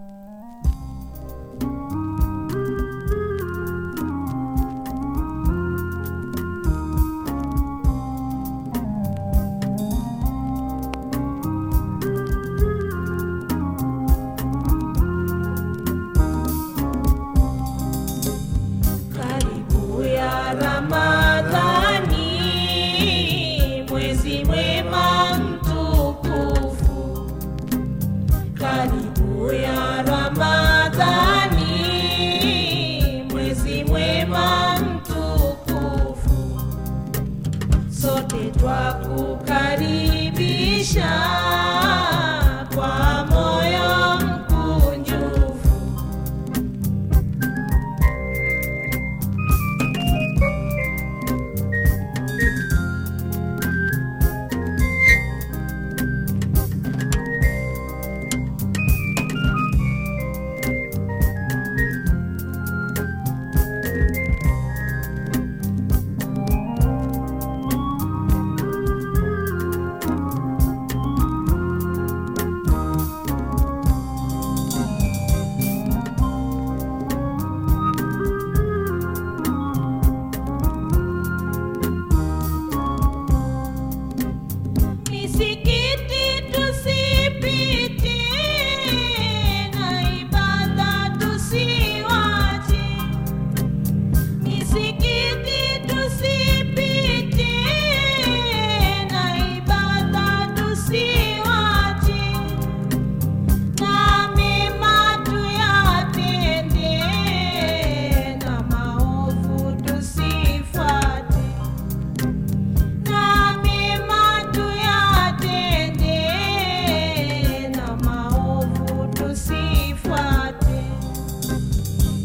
Mm. ya Ramadhani, mwezi mwema sote twakukaribisha kwa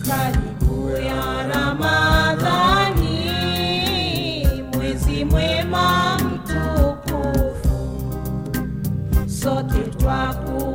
Karibu mwezi sote twaku